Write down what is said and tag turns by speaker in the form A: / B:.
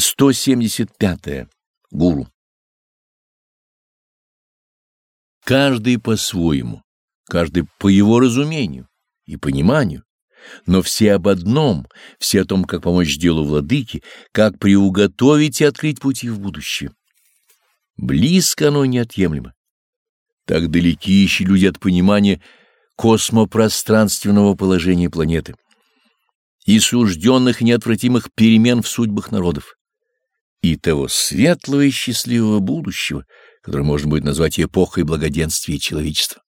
A: 175. -е. Гуру. Каждый по-своему, каждый по его разумению и пониманию, но все об одном, все о том, как помочь делу владыки, как приуготовить и открыть пути в будущее. Близко оно неотъемлемо. Так далеки еще люди от понимания космопространственного положения планеты и сужденных неотвратимых перемен в судьбах народов и того светлого и счастливого будущего, которое можно будет назвать эпохой благоденствия человечества.